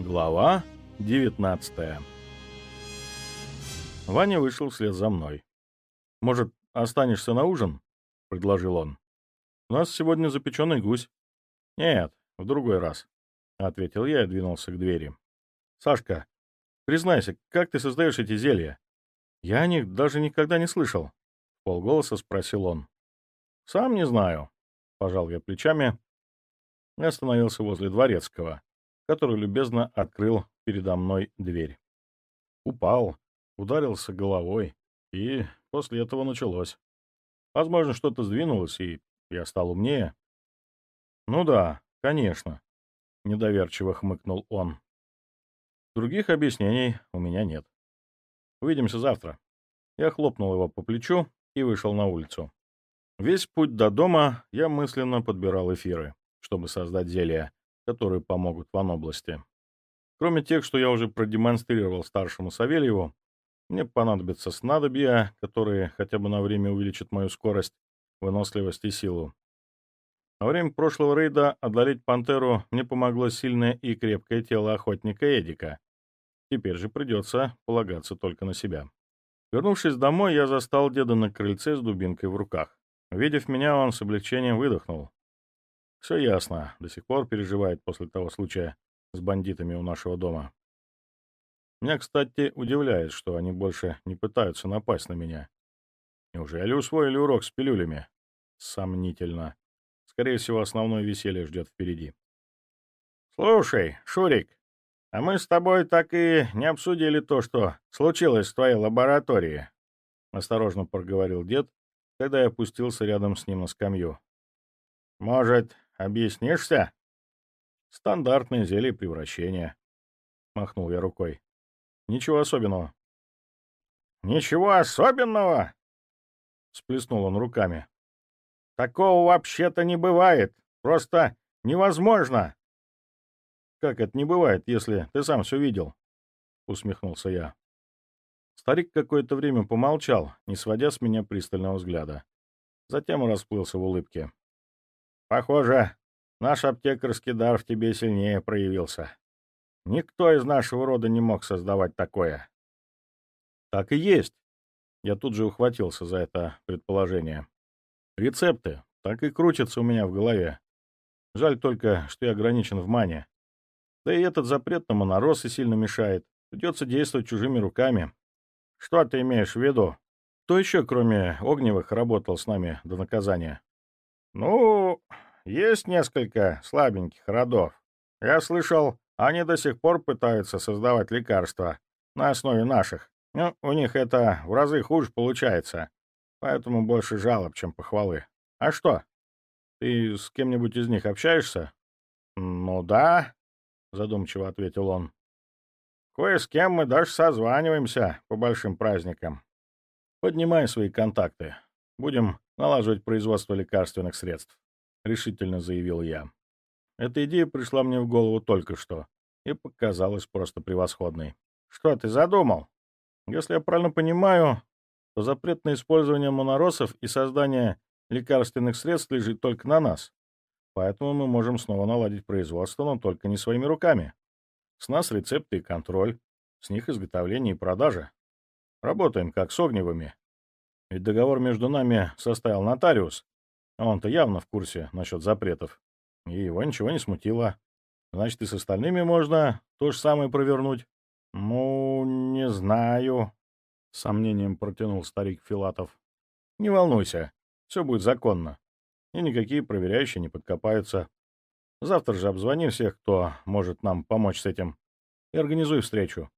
Глава 19 Ваня вышел вслед за мной. «Может, останешься на ужин?» — предложил он. «У нас сегодня запеченный гусь». «Нет, в другой раз», — ответил я и двинулся к двери. «Сашка, признайся, как ты создаешь эти зелья? Я о них даже никогда не слышал», — полголоса спросил он. «Сам не знаю», — пожал я плечами и остановился возле дворецкого который любезно открыл передо мной дверь. Упал, ударился головой, и после этого началось. Возможно, что-то сдвинулось, и я стал умнее. «Ну да, конечно», — недоверчиво хмыкнул он. «Других объяснений у меня нет. Увидимся завтра». Я хлопнул его по плечу и вышел на улицу. Весь путь до дома я мысленно подбирал эфиры, чтобы создать зелье, которые помогут вам области. Кроме тех, что я уже продемонстрировал старшему Савельеву, мне понадобятся снадобья, которые хотя бы на время увеличат мою скорость, выносливость и силу. Во время прошлого рейда одолеть пантеру мне помогло сильное и крепкое тело охотника Эдика. Теперь же придется полагаться только на себя. Вернувшись домой, я застал деда на крыльце с дубинкой в руках. Увидев меня, он с облегчением выдохнул. Все ясно. До сих пор переживает после того случая с бандитами у нашего дома. Меня, кстати, удивляет, что они больше не пытаются напасть на меня. Неужели усвоили урок с пилюлями? Сомнительно. Скорее всего, основное веселье ждет впереди. «Слушай, Шурик, а мы с тобой так и не обсудили то, что случилось в твоей лаборатории», — осторожно проговорил дед, когда я опустился рядом с ним на скамью. «Может, Объяснишься? Стандартное зелье превращения. Махнул я рукой. Ничего особенного. Ничего особенного? Сплеснул он руками. Такого вообще-то не бывает. Просто невозможно. Как это не бывает, если ты сам все видел? Усмехнулся я. Старик какое-то время помолчал, не сводя с меня пристального взгляда. Затем расплылся в улыбке. Похоже, наш аптекарский дар в тебе сильнее проявился. Никто из нашего рода не мог создавать такое. Так и есть. Я тут же ухватился за это предположение. Рецепты так и крутятся у меня в голове. Жаль только, что я ограничен в мане. Да и этот запрет на моноросы сильно мешает. Придется действовать чужими руками. Что ты имеешь в виду? Кто еще, кроме Огневых, работал с нами до наказания? «Ну, есть несколько слабеньких родов. Я слышал, они до сих пор пытаются создавать лекарства на основе наших. Но у них это в разы хуже получается, поэтому больше жалоб, чем похвалы. А что? Ты с кем-нибудь из них общаешься? Ну да, задумчиво ответил он. Кое с кем мы даже созваниваемся по большим праздникам. Поднимай свои контакты. Будем налаживать производство лекарственных средств», — решительно заявил я. Эта идея пришла мне в голову только что и показалась просто превосходной. «Что ты задумал?» «Если я правильно понимаю, то запрет на использование моноросов и создание лекарственных средств лежит только на нас. Поэтому мы можем снова наладить производство, но только не своими руками. С нас рецепты и контроль, с них изготовление и продажа. Работаем как с огневыми, ведь договор между нами составил нотариус. Он-то явно в курсе насчет запретов. И его ничего не смутило. Значит, и с остальными можно то же самое провернуть. — Ну, не знаю, — с сомнением протянул старик Филатов. — Не волнуйся, все будет законно. И никакие проверяющие не подкопаются. Завтра же обзвони всех, кто может нам помочь с этим, и организуй встречу.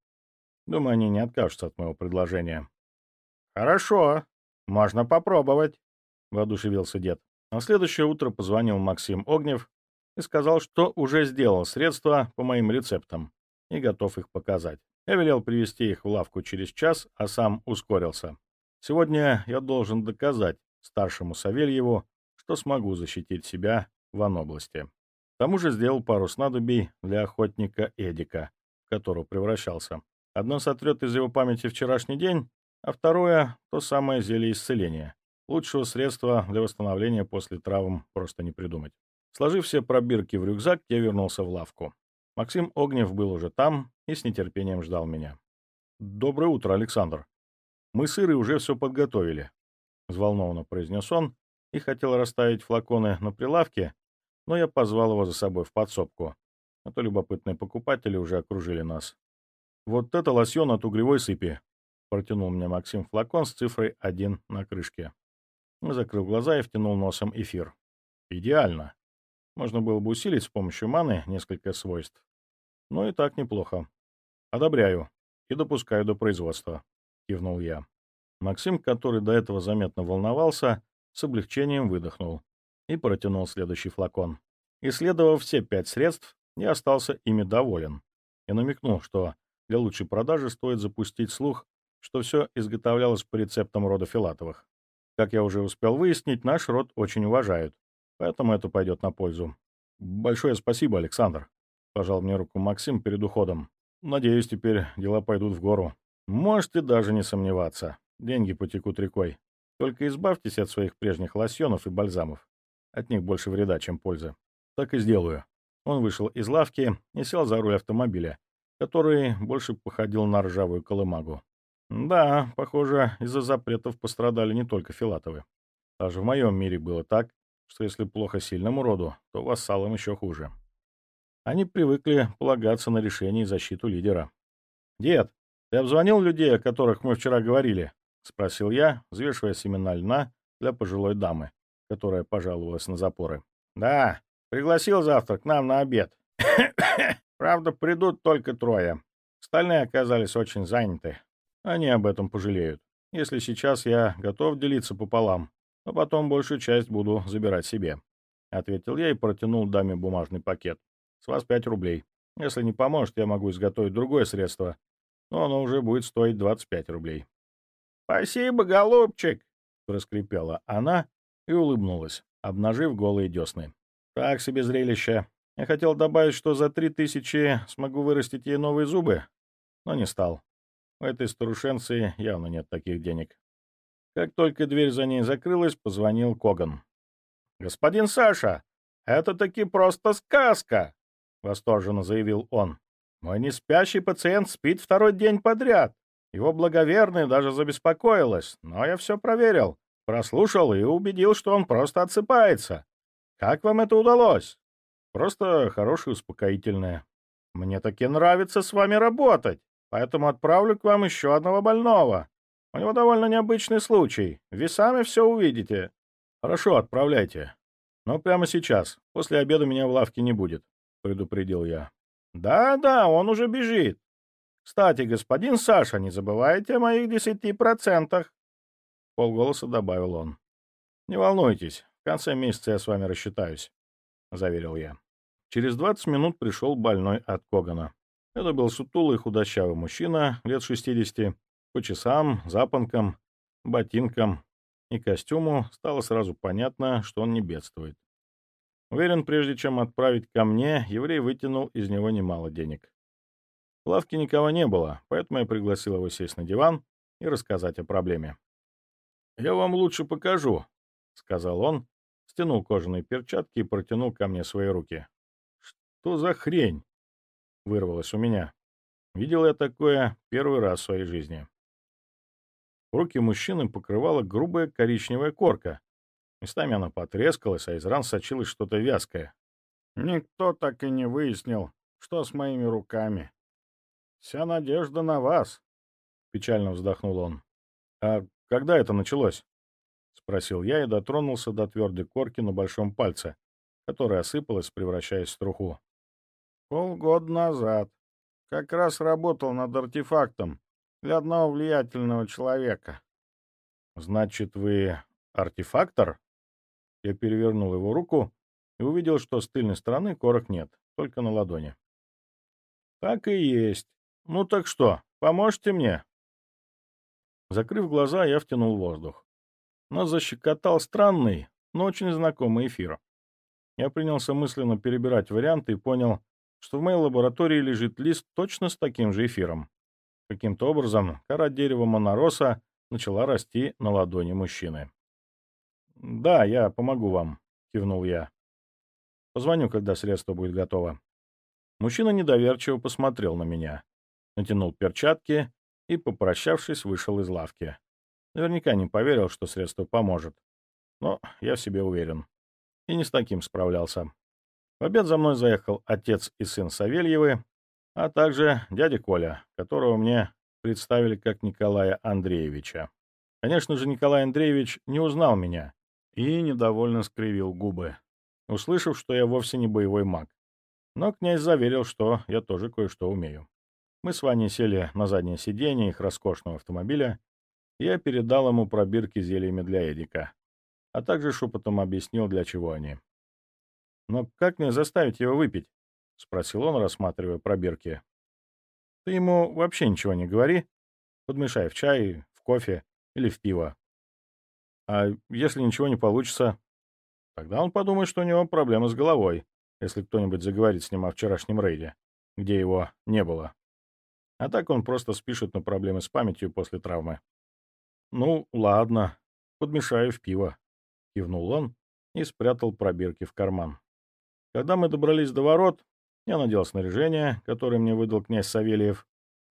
Думаю, они не откажутся от моего предложения. — Хорошо, «Можно попробовать», — воодушевился дед. На следующее утро позвонил Максим Огнев и сказал, что уже сделал средства по моим рецептам и готов их показать. Я велел привезти их в лавку через час, а сам ускорился. Сегодня я должен доказать старшему Савельеву, что смогу защитить себя в Анобласти. К тому же сделал пару снадобий для охотника Эдика, в которого превращался. Одно сотрет из его памяти вчерашний день, а второе — то самое зелье исцеления. Лучшего средства для восстановления после травм просто не придумать. Сложив все пробирки в рюкзак, я вернулся в лавку. Максим Огнев был уже там и с нетерпением ждал меня. «Доброе утро, Александр. Мы с Ирой уже все подготовили», — взволнованно произнес он и хотел расставить флаконы на прилавке, но я позвал его за собой в подсобку, а то любопытные покупатели уже окружили нас. «Вот это лосьон от угревой сыпи», — протянул мне Максим флакон с цифрой 1 на крышке. Закрыл глаза и втянул носом эфир. «Идеально. Можно было бы усилить с помощью маны несколько свойств. Но и так неплохо. Одобряю и допускаю до производства», — кивнул я. Максим, который до этого заметно волновался, с облегчением выдохнул и протянул следующий флакон. Исследовав все пять средств, я остался ими доволен и намекнул, что для лучшей продажи стоит запустить слух, что все изготовлялось по рецептам рода Филатовых. Как я уже успел выяснить, наш род очень уважают, поэтому это пойдет на пользу. «Большое спасибо, Александр», — пожал мне руку Максим перед уходом. «Надеюсь, теперь дела пойдут в гору. Можете даже не сомневаться. Деньги потекут рекой. Только избавьтесь от своих прежних лосьонов и бальзамов. От них больше вреда, чем пользы. Так и сделаю». Он вышел из лавки и сел за руль автомобиля, который больше походил на ржавую колымагу. Да, похоже, из-за запретов пострадали не только Филатовы. Даже в моем мире было так, что если плохо сильному роду, то вассалам еще хуже. Они привыкли полагаться на решение и защиту лидера. «Дед, ты обзвонил людей, о которых мы вчера говорили?» — спросил я, взвешивая семена льна для пожилой дамы, которая пожаловалась на запоры. «Да, пригласил завтра к нам на обед. Правда, придут только трое. Остальные оказались очень заняты. Они об этом пожалеют. Если сейчас я готов делиться пополам, то потом большую часть буду забирать себе. Ответил я и протянул даме бумажный пакет. С вас пять рублей. Если не поможет, я могу изготовить другое средство, но оно уже будет стоить 25 рублей. «Спасибо, голубчик!» — проскрипела она и улыбнулась, обнажив голые десны. «Так себе зрелище. Я хотел добавить, что за три тысячи смогу вырастить ей новые зубы, но не стал. У этой старушенции явно нет таких денег. Как только дверь за ней закрылась, позвонил Коган. «Господин Саша, это таки просто сказка!» — восторженно заявил он. «Мой неспящий пациент спит второй день подряд. Его благоверная даже забеспокоилась, но я все проверил, прослушал и убедил, что он просто отсыпается. Как вам это удалось?» «Просто хорошее успокоительное. Мне таки нравится с вами работать поэтому отправлю к вам еще одного больного. У него довольно необычный случай. Весами все увидите. Хорошо, отправляйте. Но прямо сейчас. После обеда меня в лавке не будет, — предупредил я. Да-да, он уже бежит. Кстати, господин Саша, не забывайте о моих десяти процентах. Полголоса добавил он. Не волнуйтесь, в конце месяца я с вами рассчитаюсь, — заверил я. Через двадцать минут пришел больной от Когана. Это был сутулый худощавый мужчина лет 60. По часам, запонкам, ботинкам и костюму стало сразу понятно, что он не бедствует. Уверен, прежде чем отправить ко мне, еврей вытянул из него немало денег. В лавке никого не было, поэтому я пригласил его сесть на диван и рассказать о проблеме. «Я вам лучше покажу», — сказал он, стянул кожаные перчатки и протянул ко мне свои руки. «Что за хрень?» — вырвалось у меня. Видел я такое первый раз в своей жизни. Руки мужчины покрывала грубая коричневая корка. Местами она потрескалась, а из ран сочилось что-то вязкое. «Никто так и не выяснил, что с моими руками. Вся надежда на вас», — печально вздохнул он. «А когда это началось?» — спросил я и дотронулся до твердой корки на большом пальце, которая осыпалась, превращаясь в труху. Полгода назад. Как раз работал над артефактом для одного влиятельного человека. Значит, вы артефактор? Я перевернул его руку и увидел, что с тыльной стороны корок нет, только на ладони. Так и есть. Ну так что, поможете мне? Закрыв глаза, я втянул воздух. Нас защекотал странный, но очень знакомый эфир. Я принялся мысленно перебирать варианты и понял, что в моей лаборатории лежит лист точно с таким же эфиром. Каким-то образом кора дерева монороса начала расти на ладони мужчины. «Да, я помогу вам», — кивнул я. «Позвоню, когда средство будет готово». Мужчина недоверчиво посмотрел на меня, натянул перчатки и, попрощавшись, вышел из лавки. Наверняка не поверил, что средство поможет. Но я в себе уверен. И не с таким справлялся. В обед за мной заехал отец и сын Савельевы, а также дядя Коля, которого мне представили как Николая Андреевича. Конечно же, Николай Андреевич не узнал меня и недовольно скривил губы, услышав, что я вовсе не боевой маг. Но князь заверил, что я тоже кое-что умею. Мы с Ваней сели на заднее сиденье их роскошного автомобиля, и я передал ему пробирки зельями для Эдика, а также шепотом объяснил, для чего они. «Но как мне заставить его выпить?» — спросил он, рассматривая пробирки. «Ты ему вообще ничего не говори. Подмешай в чай, в кофе или в пиво. А если ничего не получится, тогда он подумает, что у него проблемы с головой, если кто-нибудь заговорит с ним о вчерашнем рейде, где его не было. А так он просто спишет на проблемы с памятью после травмы. «Ну, ладно, подмешаю в пиво», — кивнул он и спрятал пробирки в карман. Когда мы добрались до ворот, я надел снаряжение, которое мне выдал князь Савельев,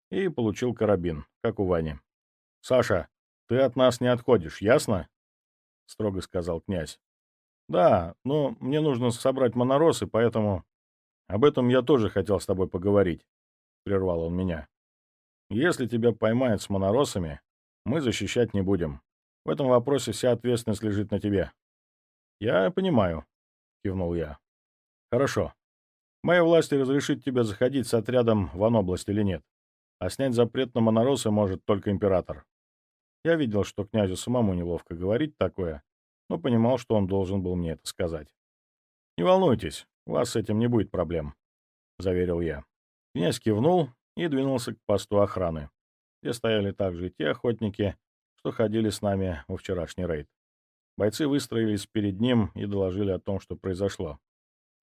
и получил карабин, как у Вани. «Саша, ты от нас не отходишь, ясно?» — строго сказал князь. «Да, но мне нужно собрать моноросы, поэтому...» «Об этом я тоже хотел с тобой поговорить», — прервал он меня. «Если тебя поймают с моноросами, мы защищать не будем. В этом вопросе вся ответственность лежит на тебе». «Я понимаю», — кивнул я. «Хорошо. Моя власть разрешит тебе заходить с отрядом в область или нет. А снять запрет на моноросы может только император. Я видел, что князю самому неловко говорить такое, но понимал, что он должен был мне это сказать. «Не волнуйтесь, у вас с этим не будет проблем», — заверил я. Князь кивнул и двинулся к посту охраны, где стояли также те охотники, что ходили с нами во вчерашний рейд. Бойцы выстроились перед ним и доложили о том, что произошло.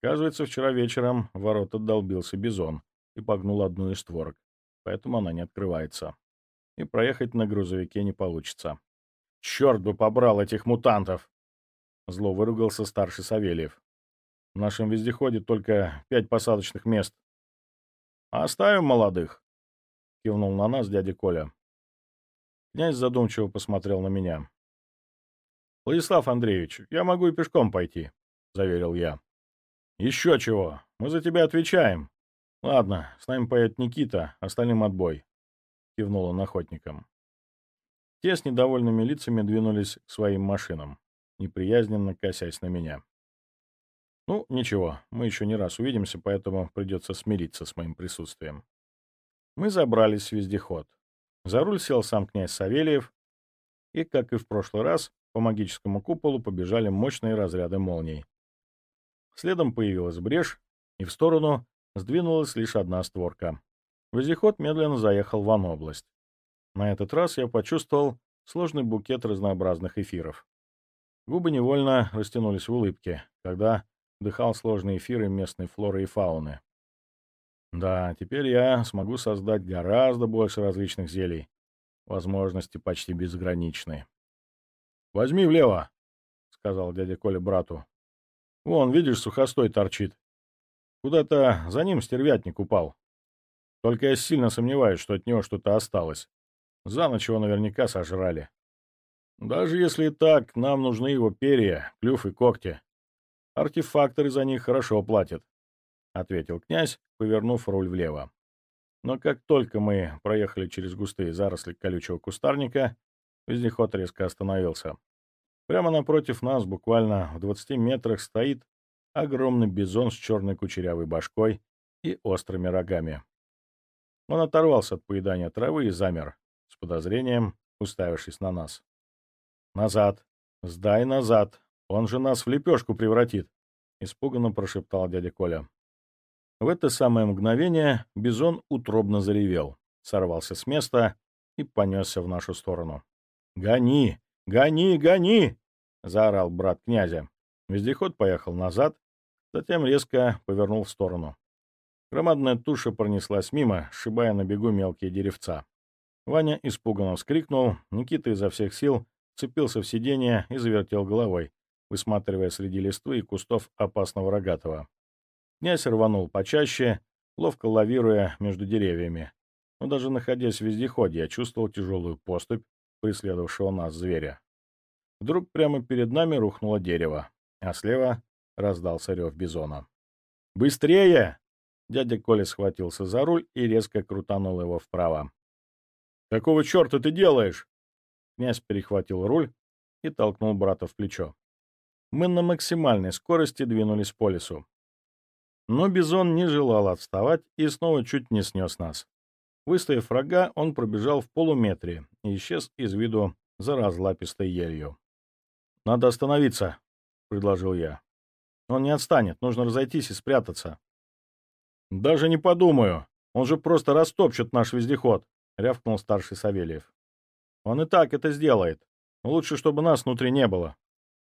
Оказывается, вчера вечером в ворота долбился бизон и погнул одну из створок, поэтому она не открывается и проехать на грузовике не получится. «Черт бы побрал этих мутантов!» Зло выругался старший Савельев. «В нашем вездеходе только пять посадочных мест». «Оставим молодых», — кивнул на нас дядя Коля. Князь задумчиво посмотрел на меня. «Владислав Андреевич, я могу и пешком пойти», — заверил я. «Еще чего, мы за тебя отвечаем. Ладно, с нами поедет Никита, остальным отбой. — кивнул он охотникам. Те с недовольными лицами двинулись к своим машинам, неприязненно косясь на меня. Ну, ничего, мы еще не раз увидимся, поэтому придется смириться с моим присутствием. Мы забрались в вездеход. За руль сел сам князь Савельев, и, как и в прошлый раз, по магическому куполу побежали мощные разряды молний. Следом появилась брешь, и в сторону сдвинулась лишь одна створка. Вездеход медленно заехал в область. На этот раз я почувствовал сложный букет разнообразных эфиров. Губы невольно растянулись в улыбке, когда дыхал сложные эфиры местной флоры и фауны. Да, теперь я смогу создать гораздо больше различных зелий. Возможности почти безграничны. «Возьми влево», — сказал дядя Коля брату. «Вон, видишь, сухостой торчит. Куда-то за ним стервятник упал. Только я сильно сомневаюсь, что от него что-то осталось. За ночь его наверняка сожрали. Даже если и так, нам нужны его перья, клюв и когти. Артефакторы за них хорошо платят, — ответил князь, повернув руль влево. Но как только мы проехали через густые заросли колючего кустарника, вездеход резко остановился. Прямо напротив нас, буквально в 20 метрах, стоит огромный бизон с черной кучерявой башкой и острыми рогами. Он оторвался от поедания травы и замер, с подозрением уставившись на нас. «Назад! Сдай назад! Он же нас в лепешку превратит!» — испуганно прошептал дядя Коля. В это самое мгновение Бизон утробно заревел, сорвался с места и понесся в нашу сторону. «Гони! Гони! Гони!» — заорал брат князя. Вездеход поехал назад, затем резко повернул в сторону. Громадная туша пронеслась мимо, сшибая на бегу мелкие деревца. Ваня испуганно вскрикнул, Никита изо всех сил цепился в сиденье и завертел головой, высматривая среди листвы и кустов опасного рогатого. Князь рванул почаще, ловко лавируя между деревьями. Но даже находясь в вездеходе, я чувствовал тяжелую поступь преследовавшего нас зверя. Вдруг прямо перед нами рухнуло дерево, а слева раздался рев бизона. «Быстрее!» Дядя Коля схватился за руль и резко крутанул его вправо. «Какого черта ты делаешь?» Князь перехватил руль и толкнул брата в плечо. Мы на максимальной скорости двинулись по лесу. Но Бизон не желал отставать и снова чуть не снес нас. Выставив врага, он пробежал в полуметре и исчез из виду за разлапистой елью. «Надо остановиться», — предложил я. «Он не отстанет, нужно разойтись и спрятаться». «Даже не подумаю. Он же просто растопчет наш вездеход», — рявкнул старший Савельев. «Он и так это сделает. Лучше, чтобы нас внутри не было».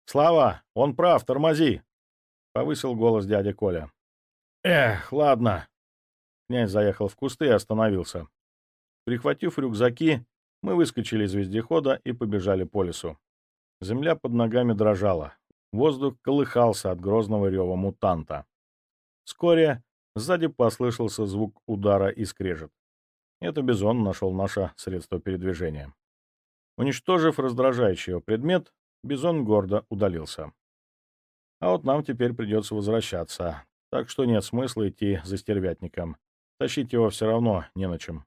«Слава, он прав, тормози!» — повысил голос дядя Коля. «Эх, ладно». Князь заехал в кусты и остановился. Прихватив рюкзаки, мы выскочили из вездехода и побежали по лесу. Земля под ногами дрожала. Воздух колыхался от грозного рева мутанта. Вскоре сзади послышался звук удара и скрежет. Это Бизон нашел наше средство передвижения. Уничтожив раздражающий его предмет, Бизон гордо удалился. А вот нам теперь придется возвращаться, так что нет смысла идти за стервятником. Тащить его все равно не на чем.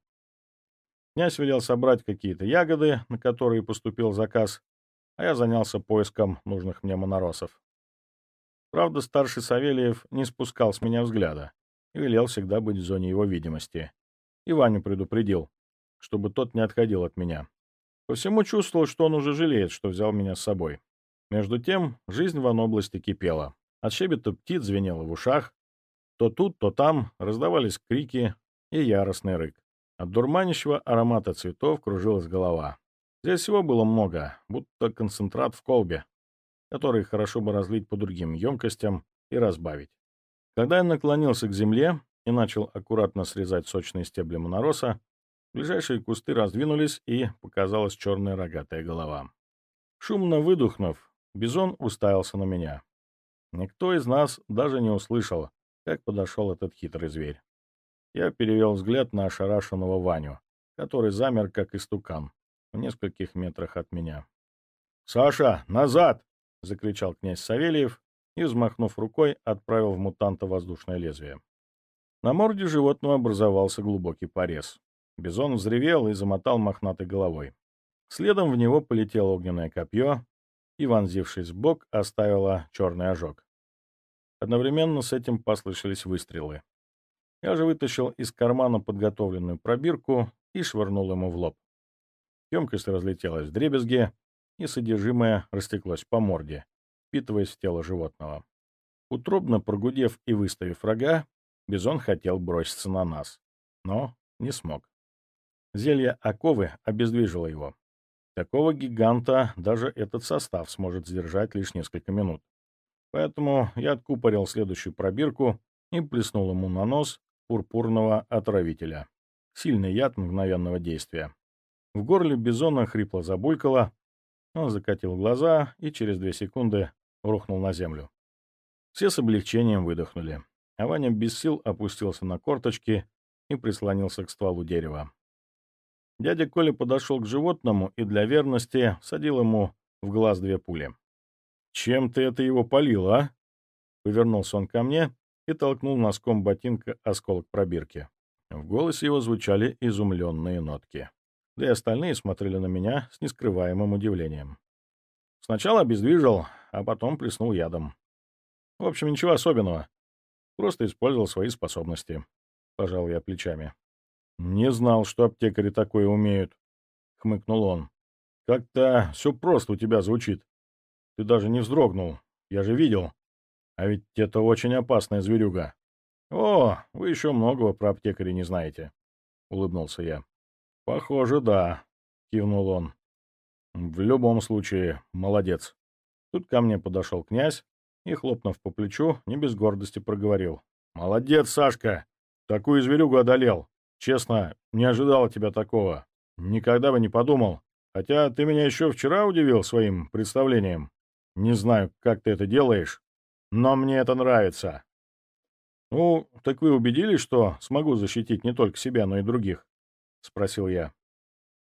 Князь велел собрать какие-то ягоды, на которые поступил заказ, а я занялся поиском нужных мне моноросов. Правда, старший Савельев не спускал с меня взгляда и велел всегда быть в зоне его видимости. И Ваню предупредил, чтобы тот не отходил от меня. По всему чувствовал, что он уже жалеет, что взял меня с собой. Между тем, жизнь в области кипела. От щебета птиц звенело в ушах. То тут, то там раздавались крики и яростный рык. От дурманящего аромата цветов кружилась голова. Здесь всего было много, будто концентрат в колбе, который хорошо бы разлить по другим емкостям и разбавить. Когда я наклонился к земле и начал аккуратно срезать сочные стебли монороса, ближайшие кусты раздвинулись, и показалась черная рогатая голова. Шумно выдохнув, Бизон уставился на меня. Никто из нас даже не услышал, как подошел этот хитрый зверь. Я перевел взгляд на ошарашенного Ваню, который замер, как истукан, в нескольких метрах от меня. «Саша, назад!» — закричал князь Савельев и, взмахнув рукой, отправил в мутанта воздушное лезвие. На морде животного образовался глубокий порез. Бизон взревел и замотал мохнатой головой. Следом в него полетело огненное копье и, вонзившись в бок, оставило черный ожог. Одновременно с этим послышались выстрелы. Я же вытащил из кармана подготовленную пробирку и швырнул ему в лоб. Емкость разлетелась в дребезги, и содержимое растеклось по морде, впитываясь в тело животного. Утробно прогудев и выставив рога, Бизон хотел броситься на нас, но не смог. Зелье оковы обездвижило его. Такого гиганта даже этот состав сможет сдержать лишь несколько минут. Поэтому я откупорил следующую пробирку и плеснул ему на нос пурпурного отравителя. Сильный яд мгновенного действия. В горле бизона хрипло забулькало, он закатил глаза и через две секунды рухнул на землю. Все с облегчением выдохнули, а Ваня без сил опустился на корточки и прислонился к стволу дерева. Дядя Коля подошел к животному и для верности садил ему в глаз две пули. «Чем ты это его полил, а?» Повернулся он ко мне и толкнул носком ботинка осколок пробирки. В голосе его звучали изумленные нотки. Да и остальные смотрели на меня с нескрываемым удивлением. Сначала обездвижил, а потом плеснул ядом. В общем, ничего особенного. Просто использовал свои способности. Пожал я плечами. «Не знал, что аптекари такое умеют», — хмыкнул он. «Как-то все просто у тебя звучит. Ты даже не вздрогнул. Я же видел. А ведь это очень опасная зверюга». «О, вы еще многого про аптекарей не знаете», — улыбнулся я. «Похоже, да», — кивнул он. «В любом случае, молодец». Тут ко мне подошел князь и, хлопнув по плечу, не без гордости проговорил. «Молодец, Сашка! Такую зверюгу одолел! Честно, не ожидал тебя такого. Никогда бы не подумал. Хотя ты меня еще вчера удивил своим представлением. Не знаю, как ты это делаешь, но мне это нравится. «Ну, так вы убедились, что смогу защитить не только себя, но и других?» — спросил я.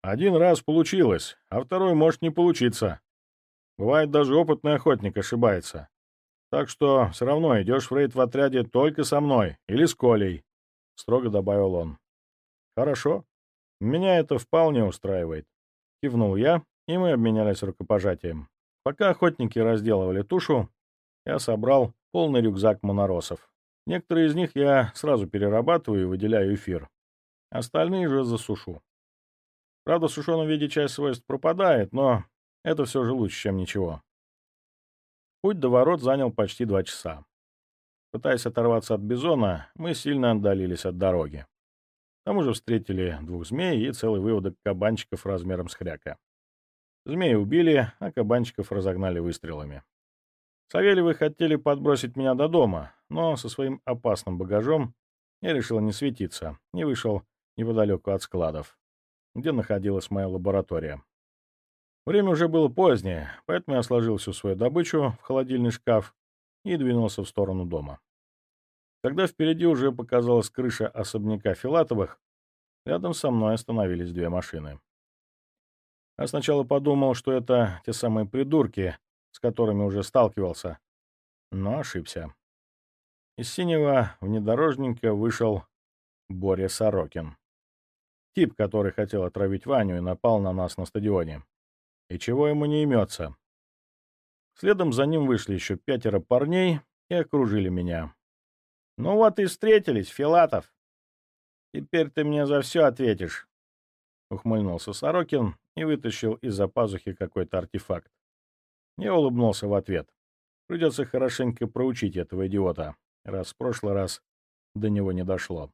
«Один раз получилось, а второй может не получиться. Бывает, даже опытный охотник ошибается. Так что все равно идешь в рейд в отряде только со мной или с Колей», — строго добавил он. «Хорошо. Меня это вполне устраивает», — кивнул я, и мы обменялись рукопожатием. Пока охотники разделывали тушу, я собрал полный рюкзак моноросов. Некоторые из них я сразу перерабатываю и выделяю эфир. Остальные же засушу. Правда, в сушеном виде часть свойств пропадает, но это все же лучше, чем ничего. Путь до ворот занял почти два часа. Пытаясь оторваться от бизона, мы сильно отдалились от дороги. К тому же встретили двух змей и целый выводок кабанчиков размером с хряка. Змеи убили, а кабанчиков разогнали выстрелами. Савельевы хотели подбросить меня до дома, но со своим опасным багажом я решил не светиться и вышел неподалеку от складов, где находилась моя лаборатория. Время уже было позднее, поэтому я сложил всю свою добычу в холодильный шкаф и двинулся в сторону дома. Когда впереди уже показалась крыша особняка Филатовых, рядом со мной остановились две машины. Я сначала подумал, что это те самые придурки, с которыми уже сталкивался, но ошибся. Из синего внедорожника вышел Боря Сорокин. Тип, который хотел отравить Ваню и напал на нас на стадионе. И чего ему не имется. Следом за ним вышли еще пятеро парней и окружили меня. «Ну вот и встретились, Филатов. Теперь ты мне за все ответишь», — ухмыльнулся Сорокин и вытащил из-за пазухи какой-то артефакт. Я улыбнулся в ответ. Придется хорошенько проучить этого идиота, раз в прошлый раз до него не дошло.